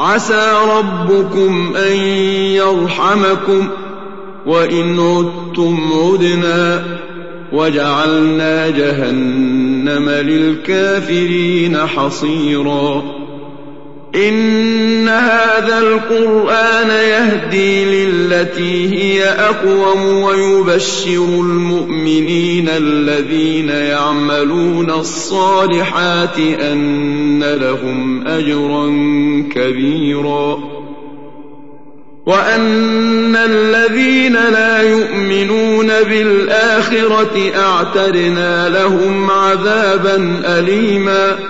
عسى ربكم أن يرحمكم وإن عدتم عدنا وجعلنا جهنم للكافرين حصيراً إن هذا القرآن يهدي للتي هي أقوم ويبشر المؤمنين الذين يعملون الصالحات أن لهم أجرا كبيرا. وأن الذين لا يؤمنون بالآخرة أعتدنا لهم عذابا أليماً.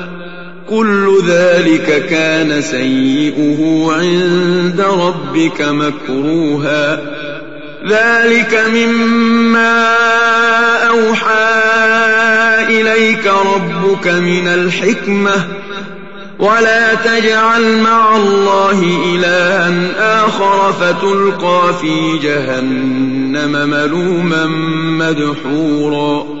كل ذلك كان سيئه عند ربك مكروها. ذلك مما أوحى إليك ربك من الحكمة. ولا تجعل مع الله إلها آخر فتلقى في جهنم ملوما مدحورا.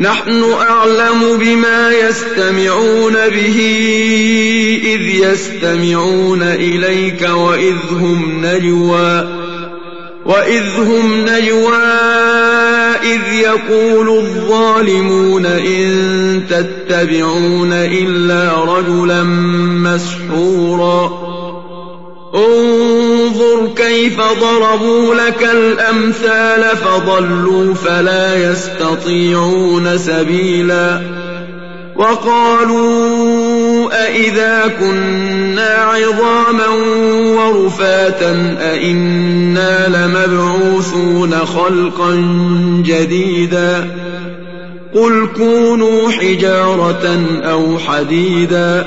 نحن أعلم بما يستمعون به إذ يستمعون إليك وإذ هم نجوى وإذ هم نجوى إذ يقول الظالمون إن تتبعون إلا رجلا مسحورا. كيف ضربوا لك الأمثال فضلوا فلا يستطيعون سبيلا وقالوا أئذا كنا عظاما ورفاتا أئنا لمبعوثون خلقا جديدا قل كونوا حجارة أو حديدا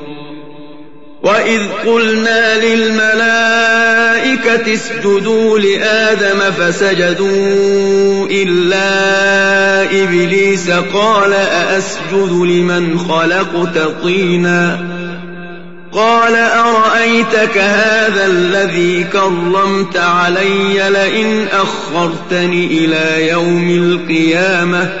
وإذ قلنا للملائكة اسجدوا لآدم فسجدوا إلا إبليس قال أأسجد لمن خلقت طينا قال أرأيتك هذا الذي كرمت علي لئن أخرتني إلى يوم القيامة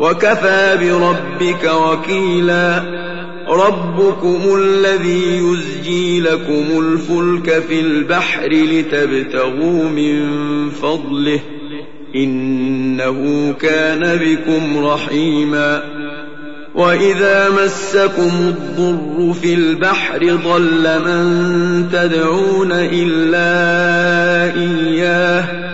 وكفى بربك وكيلا. ربكم الذي يزجي لكم الفلك في البحر لتبتغوا من فضله. إنه كان بكم رحيما. وإذا مسكم الضر في البحر ضل من تدعون إلا إياه.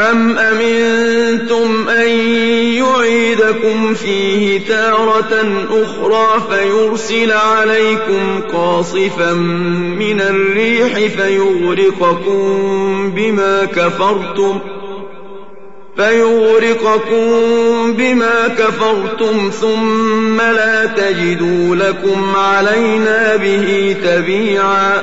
أم أمنتم أن يعيدكم فيه تارة أخرى فيرسل عليكم قاصفا من الريح فيغرقكم بما كفرتم فيغرقكم بما كفرتم ثم لا تجدوا لكم علينا به تبيعا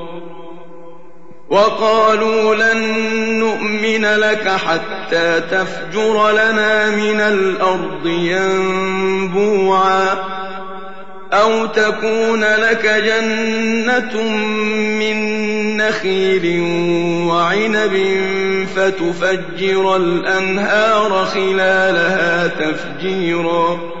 وقالوا لن نؤمن لك حتى تفجر لنا من الأرض ينبوعا أو تكون لك جنة من نخيل وعنب فتفجر الأنهار خلالها تفجيرا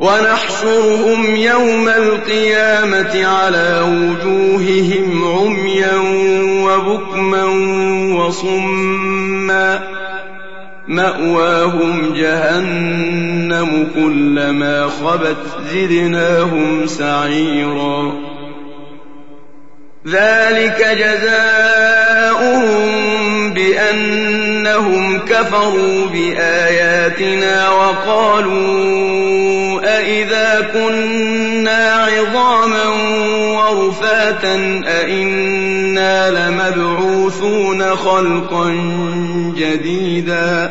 ونحشرهم يوم القيامة على وجوههم عميا وبكما وصما. مأواهم جهنم كلما خبت زدناهم سعيرا. ذلك جزاؤهم بأنهم كفروا بآياتنا وقالوا أئذا كنا عظاما ورفاتا أئنا لمبعوثون خلقا جديدا